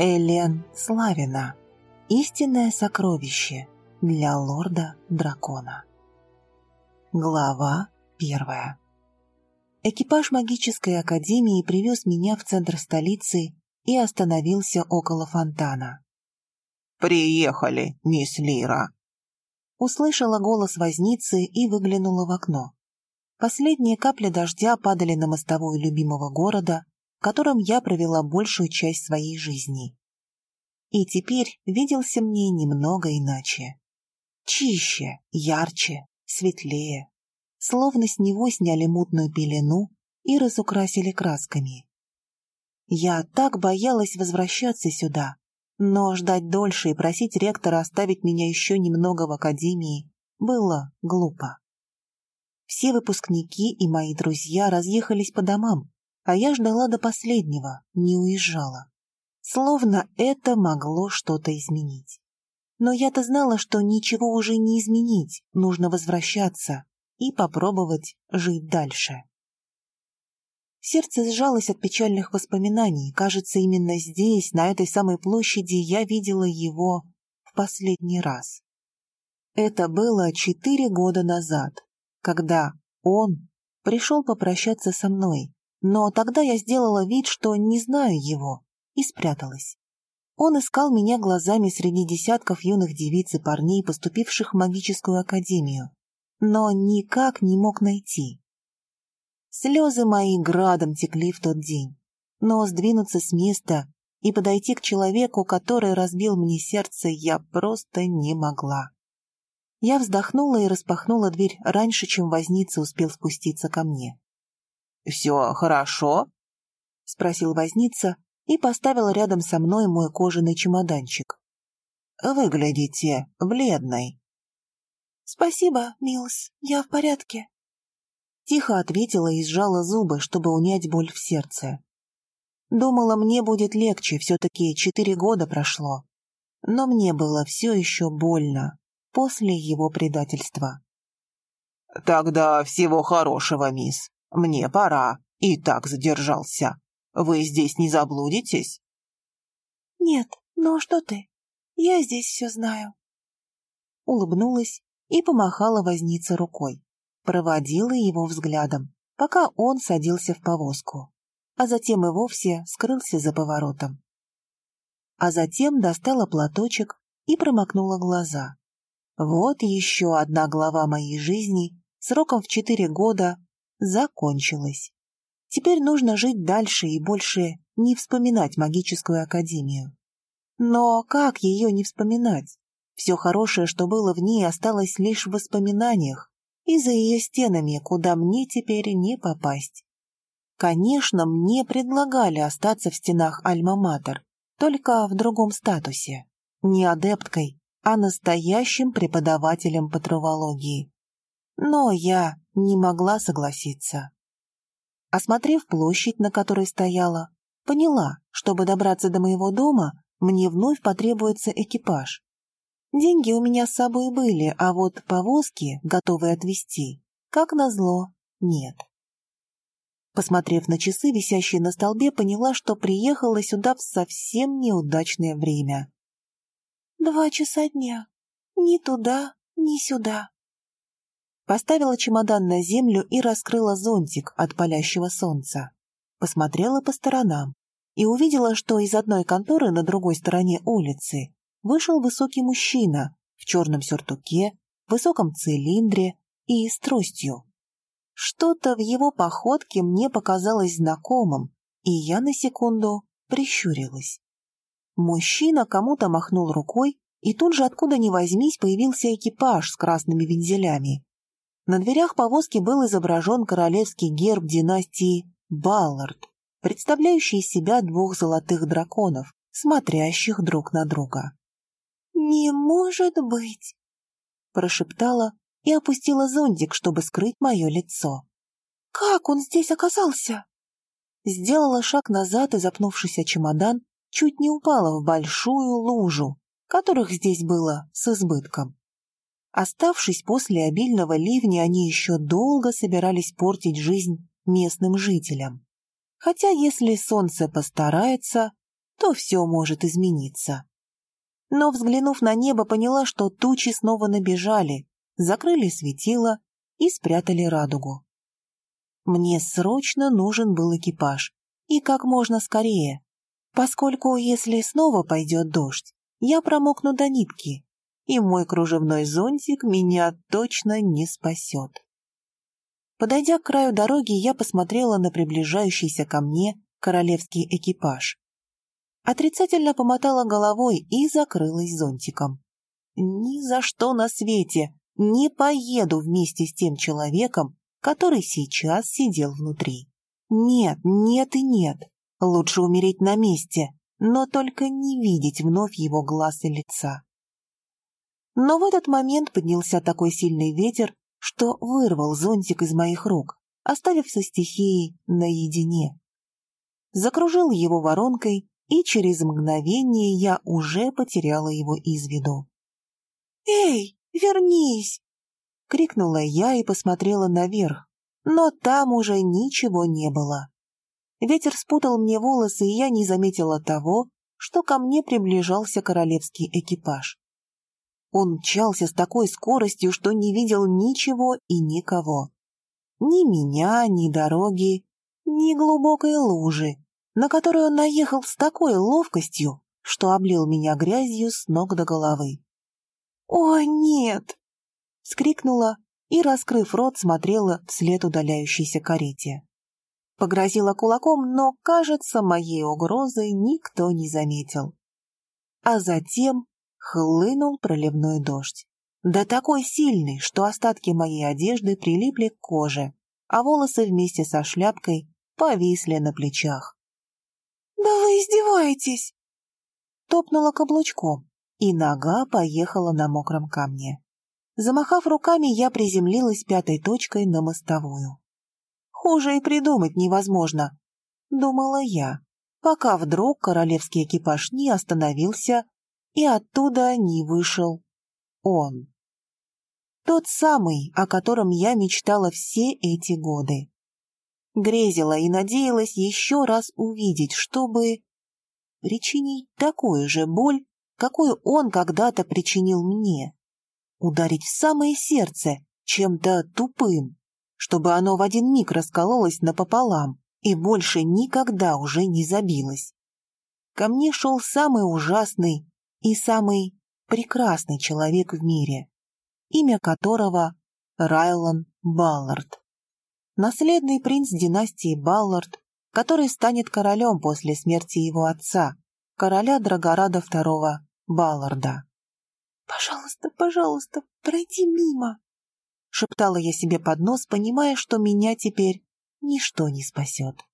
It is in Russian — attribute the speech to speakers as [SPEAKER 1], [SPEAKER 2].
[SPEAKER 1] Элен Славина. Истинное сокровище для лорда-дракона. Глава первая. Экипаж магической академии привез меня в центр столицы и остановился около фонтана.
[SPEAKER 2] «Приехали, мисс Лира!»
[SPEAKER 1] Услышала голос возницы и выглянула в окно. Последние капли дождя падали на мостовую любимого города, в котором я провела большую часть своей жизни. И теперь виделся мне немного иначе. Чище, ярче, светлее. Словно с него сняли мутную пелену и разукрасили красками. Я так боялась возвращаться сюда, но ждать дольше и просить ректора оставить меня еще немного в академии было глупо. Все выпускники и мои друзья разъехались по домам, а я ждала до последнего, не уезжала. Словно это могло что-то изменить. Но я-то знала, что ничего уже не изменить, нужно возвращаться и попробовать жить дальше. Сердце сжалось от печальных воспоминаний. Кажется, именно здесь, на этой самой площади, я видела его в последний раз. Это было четыре года назад, когда он пришел попрощаться со мной, но тогда я сделала вид, что не знаю его, и спряталась. Он искал меня глазами среди десятков юных девиц и парней, поступивших в магическую академию, но никак не мог найти. Слезы мои градом текли в тот день, но сдвинуться с места и подойти к человеку, который разбил мне сердце, я просто не могла. Я вздохнула и распахнула дверь раньше, чем возница успел спуститься ко мне.
[SPEAKER 2] «Все хорошо?»
[SPEAKER 1] — спросил возница и поставил рядом со мной мой кожаный чемоданчик.
[SPEAKER 2] «Выглядите бледной».
[SPEAKER 1] «Спасибо, Милс, я в порядке», — тихо ответила и сжала зубы, чтобы унять боль в сердце. Думала, мне будет легче, все-таки четыре года прошло. Но мне было все еще больно после его предательства.
[SPEAKER 2] «Тогда всего хорошего, мисс. Мне пора. И так задержался. Вы здесь не заблудитесь?»
[SPEAKER 1] «Нет, ну что ты? Я здесь все знаю». Улыбнулась и помахала вознице рукой. Проводила его взглядом, пока он садился в повозку, а затем и вовсе скрылся за поворотом. А затем достала платочек и промокнула глаза. Вот еще одна глава моей жизни сроком в четыре года закончилась. Теперь нужно жить дальше и больше не вспоминать магическую академию. Но как ее не вспоминать? Все хорошее, что было в ней, осталось лишь в воспоминаниях и за ее стенами, куда мне теперь не попасть. Конечно, мне предлагали остаться в стенах Альма-Матер, только в другом статусе. Не адепткой, а настоящим преподавателем по травологии. Но я не могла согласиться. Осмотрев площадь, на которой стояла, поняла, чтобы добраться до моего дома, мне вновь потребуется экипаж. Деньги у меня с собой были, а вот повозки, готовые отвезти, как назло, нет. Посмотрев на часы, висящие на столбе, поняла, что приехала сюда в совсем неудачное время. Два часа дня. Ни туда, ни сюда. Поставила чемодан на землю и раскрыла зонтик от палящего солнца. Посмотрела по сторонам и увидела, что из одной конторы на другой стороне улицы вышел высокий мужчина в черном сюртуке, высоком цилиндре и с тростью. Что-то в его походке мне показалось знакомым, и я на секунду прищурилась. Мужчина кому-то махнул рукой, и тут же откуда ни возьмись появился экипаж с красными вензелями. На дверях повозки был изображен королевский герб династии Баллард, представляющий из себя двух золотых драконов, смотрящих друг на друга. «Не может быть!» – прошептала и опустила зонтик, чтобы скрыть мое лицо. «Как он здесь оказался?» Сделала шаг назад и, запнувшись о чемодан, чуть не упала в большую лужу, которых здесь было с избытком. Оставшись после обильного ливня, они еще долго собирались портить жизнь местным жителям. Хотя если солнце постарается, то все может измениться. Но, взглянув на небо, поняла, что тучи снова набежали, закрыли светило и спрятали радугу. Мне срочно нужен был экипаж, и как можно скорее, поскольку если снова пойдет дождь, я промокну до нитки, и мой кружевной зонтик меня точно не спасет. Подойдя к краю дороги, я посмотрела на приближающийся ко мне королевский экипаж. Отрицательно помотала головой и закрылась зонтиком. Ни за что на свете не поеду вместе с тем человеком, который сейчас сидел внутри. Нет, нет и нет. Лучше умереть на месте, но только не видеть вновь его глаз и лица. Но в этот момент поднялся такой сильный ветер, что вырвал зонтик из моих рук, оставив со стихией наедине. Закружил его воронкой, и через мгновение я уже потеряла его из виду. «Эй, вернись!» — крикнула я и посмотрела наверх, но там уже ничего не было. Ветер спутал мне волосы, и я не заметила того, что ко мне приближался королевский экипаж. Он мчался с такой скоростью, что не видел ничего и никого. Ни меня, ни дороги, ни глубокой лужи, на которую он наехал с такой ловкостью, что облил меня грязью с ног до головы. «О, нет!» — скрикнула и, раскрыв рот, смотрела вслед удаляющейся карете. Погрозила кулаком, но, кажется, моей угрозы никто не заметил. А затем хлынул проливной дождь. Да такой сильный, что остатки моей одежды прилипли к коже, а волосы вместе со шляпкой повисли на плечах. «Да вы издеваетесь!» Топнула каблучком, и нога поехала на мокром камне. Замахав руками, я приземлилась пятой точкой на мостовую. Хуже и придумать невозможно, думала я, пока вдруг королевский экипаж не остановился и оттуда не вышел он. Тот самый, о котором я мечтала все эти годы. Грезила и надеялась еще раз увидеть, чтобы причинить такую же боль, какую он когда-то причинил мне. Ударить в самое сердце чем-то тупым, чтобы оно в один миг раскололось напополам и больше никогда уже не забилось. Ко мне шел самый ужасный и самый прекрасный человек в мире, имя которого Райлан Баллард. Наследный принц династии Баллард, который станет королем после смерти его отца, короля Драгорада II Балларда. «Пожалуйста, пожалуйста, пройди мимо!» Шептала я себе под нос, понимая, что меня теперь ничто не спасет.